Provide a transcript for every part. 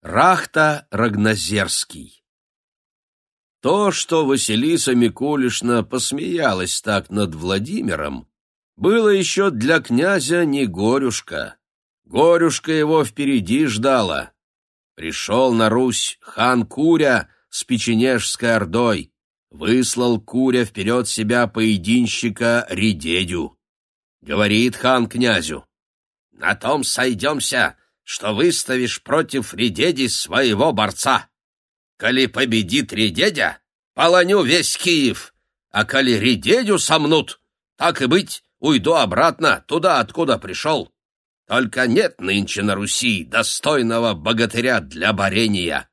Рахта Рагнозерский То, что Василиса Микулишна посмеялась так над Владимиром, было еще для князя не горюшка. Горюшка его впереди ждала. Пришел на Русь хан Куря с печенежской ордой, выслал Куря вперед себя поединщика Редедю. Говорит хан князю, «На том сойдемся, что выставишь против Редеди своего борца. Коли победит Редедя, полоню весь Киев, а коли Редедю сомнут, так и быть, уйду обратно, туда, откуда пришел. Только нет нынче на Руси достойного богатыря для борения.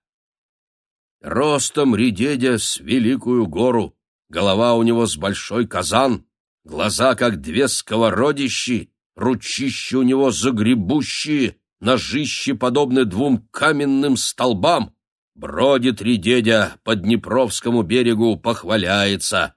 Ростом Редедя с великую гору, голова у него с большой казан, глаза, как две сковородищи, ручища у него загребущие, ножищи подобны двум каменным столбам. Бродит Редедя по Днепровскому берегу, похваляется.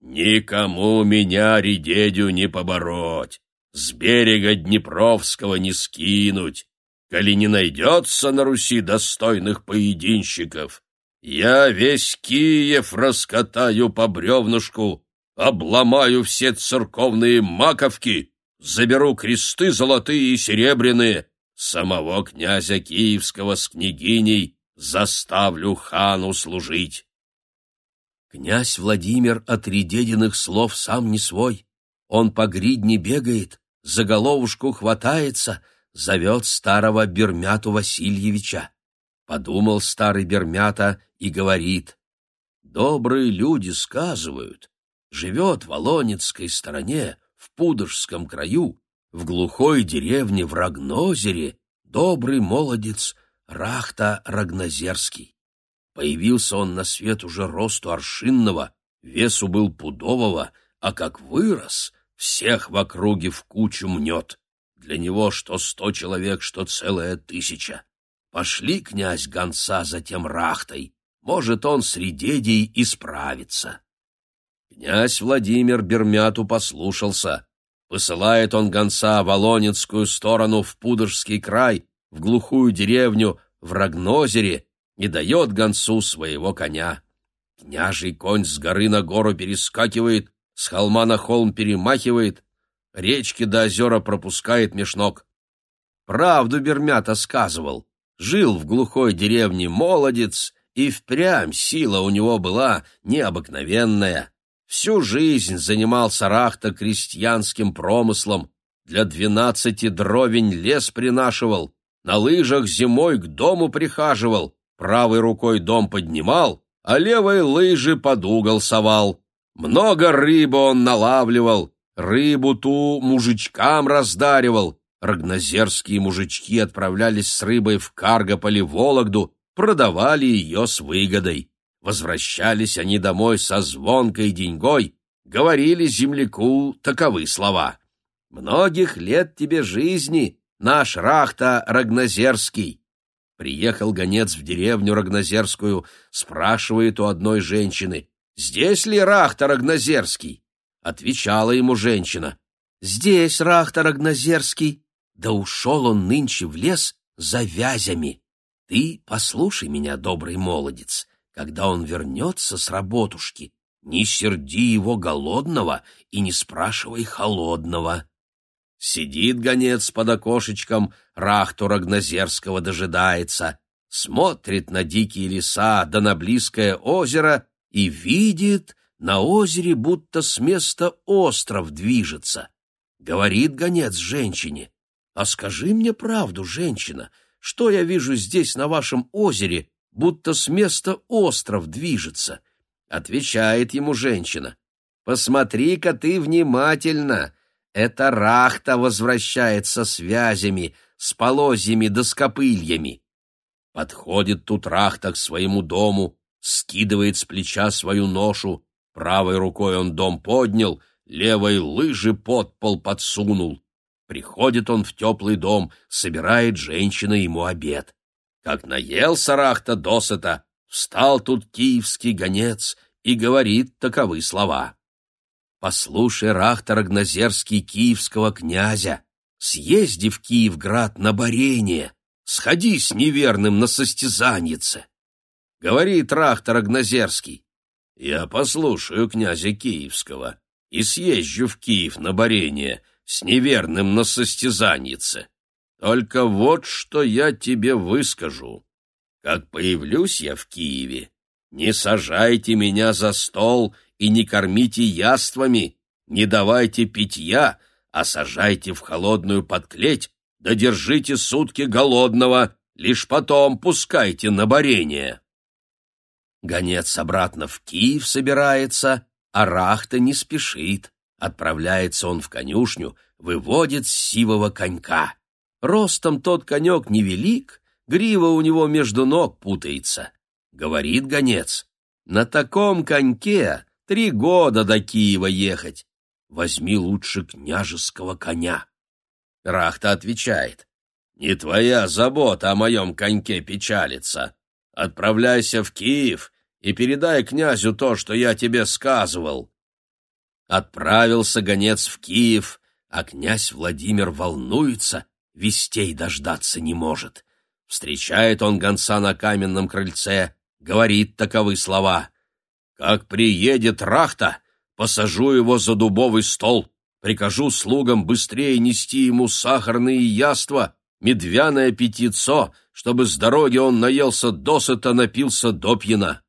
«Никому меня, Редедю, не побороть, с берега Днепровского не скинуть, коли не найдется на Руси достойных поединщиков. Я весь Киев раскатаю по бревнушку, обломаю все церковные маковки, заберу кресты золотые и серебряные, самого князя Киевского с княгиней заставлю хану служить. Князь Владимир от Редединых слов сам не свой. Он по гридне бегает, за головушку хватается, зовет старого Бермяту Васильевича. Подумал старый Бермята и говорит, «Добрые люди сказывают, живет в Волонецкой стороне, в Пудожском краю, в глухой деревне в Рагнозере добрый молодец Рахта Рагнозерский. Появился он на свет уже росту аршинного, весу был пудового, а как вырос, всех в округе в кучу мнет. Для него что сто человек, что целая тысяча. Пошли, князь, гонца за тем Рахтой, может, он с Редедей исправится. Князь Владимир Бермяту послушался, Посылает он гонца в Олонецкую сторону, в Пудожский край, в глухую деревню, в Рогнозере, и дает гонцу своего коня. Княжий конь с горы на гору перескакивает, с холма на холм перемахивает, речки до озера пропускает меж ног. Правду Бермята сказывал. Жил в глухой деревне молодец, и впрямь сила у него была необыкновенная. Всю жизнь занимался Рахта крестьянским промыслом, для двенадцати дровень лес принашивал, на лыжах зимой к дому прихаживал, правой рукой дом поднимал, а левой лыжи под угол совал. Много рыбы он налавливал, рыбу ту мужичкам раздаривал. Рогнозерские мужички отправлялись с рыбой в Каргополе, Вологду, продавали ее с выгодой. Возвращались они домой со звонкой деньгой, говорили земляку таковы слова. «Многих лет тебе жизни, наш Рахта Рагнозерский!» Приехал гонец в деревню Рагнозерскую, спрашивает у одной женщины, «Здесь ли Рахта Рагнозерский?» Отвечала ему женщина, «Здесь Рахта Рагнозерский, да ушел он нынче в лес за вязями. Ты послушай меня, добрый молодец, когда он вернется с работушки, не серди его голодного и не спрашивай холодного. Сидит гонец под окошечком, рахту Рагнозерского дожидается, смотрит на дикие леса да на близкое озеро и видит, на озере будто с места остров движется. Говорит гонец женщине, «А скажи мне правду, женщина, что я вижу здесь на вашем озере, будто с места остров движется. Отвечает ему женщина. «Посмотри-ка ты внимательно. Это рахта возвращается связями, с полозьями да скопыльями». Подходит тут рахта к своему дому, скидывает с плеча свою ношу, правой рукой он дом поднял, левой лыжи под пол подсунул. Приходит он в теплый дом, собирает женщина ему обед. Как наелся Рахта досыта, встал тут киевский гонец и говорит таковы слова. «Послушай, Рахта Рагнозерский киевского князя, съезди в Киевград на борение, сходи с неверным на состязаннице. Говорит Рахта Рогнозерский. Я послушаю князя Киевского и съезжу в Киев на борение с неверным на состязаннице. Только вот что я тебе выскажу. Как появлюсь я в Киеве, не сажайте меня за стол и не кормите яствами, не давайте питья, а сажайте в холодную подклеть, да держите сутки голодного, лишь потом пускайте на борение. Гонец обратно в Киев собирается, а Рахта не спешит. Отправляется он в конюшню, выводит сивого конька. Ростом тот конек невелик, грива у него между ног путается. Говорит гонец, на таком коньке три года до Киева ехать. Возьми лучше княжеского коня. Рахта отвечает, не твоя забота о моем коньке печалится. Отправляйся в Киев и передай князю то, что я тебе сказывал. Отправился гонец в Киев, а князь Владимир волнуется, вестей дождаться не может. Встречает он гонца на каменном крыльце, говорит таковы слова. «Как приедет Рахта, посажу его за дубовый стол, прикажу слугам быстрее нести ему сахарные яства, медвяное питьецо, чтобы с дороги он наелся досыта, напился допьяна».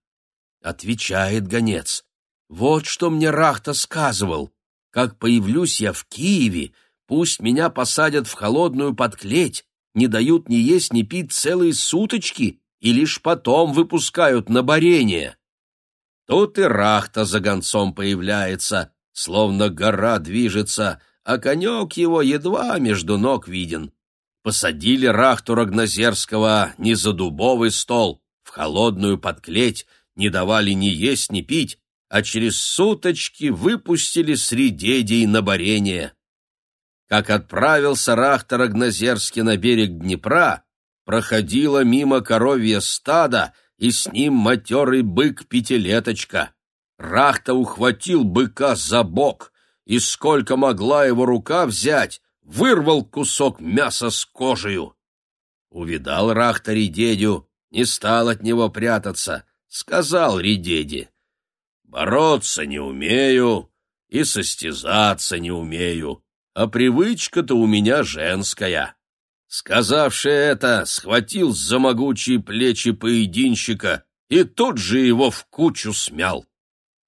Отвечает гонец. «Вот что мне Рахта сказывал. Как появлюсь я в Киеве, пусть меня посадят в холодную подклеть, не дают ни есть, ни пить целые суточки и лишь потом выпускают на борение». Тут и Рахта за гонцом появляется, словно гора движется, а конек его едва между ног виден. Посадили Рахту Рогнозерского не за дубовый стол, в холодную подклеть, не давали ни есть, ни пить, а через суточки выпустили средедей на борение. Как отправился Рахта Рогнозерский на берег Днепра, проходило мимо коровье стада, и с ним матерый бык-пятилеточка. Рахта ухватил быка за бок, и сколько могла его рука взять, вырвал кусок мяса с кожею. Увидал Рахта Редедю, не стал от него прятаться, сказал Редеде, «Бороться не умею и состязаться не умею, а привычка-то у меня женская». Сказавши это, схватил за могучие плечи поединщика и тут же его в кучу смял.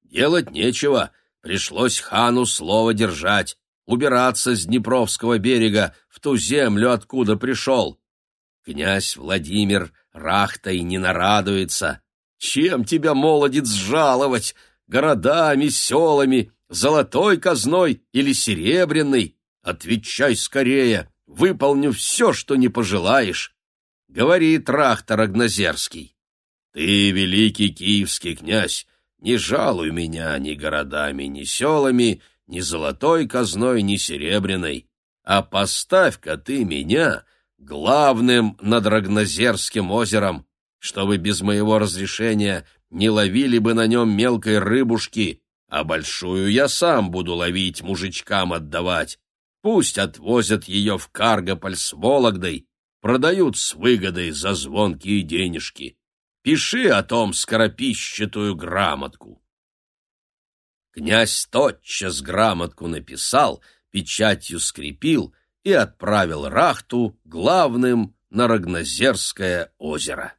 Делать нечего, пришлось хану слово держать, убираться с Днепровского берега в ту землю, откуда пришел. Князь Владимир рахтой не нарадуется. Чем тебя, молодец, жаловать? Городами, селами, золотой казной или серебряной? Отвечай скорее, выполню все, что не пожелаешь. Говорит Рахта Рогнозерский. Ты, великий киевский князь, не жалуй меня ни городами, ни селами, ни золотой казной, ни серебряной, а поставь-ка ты меня главным над Рогнозерским озером, чтобы без моего разрешения не ловили бы на нем мелкой рыбушки, а большую я сам буду ловить, мужичкам отдавать. Пусть отвозят ее в Каргополь с Вологдой, продают с выгодой за звонкие денежки. Пиши о том скоропищатую грамотку. Князь тотчас грамотку написал, печатью скрепил и отправил Рахту главным на Рогнозерское озеро.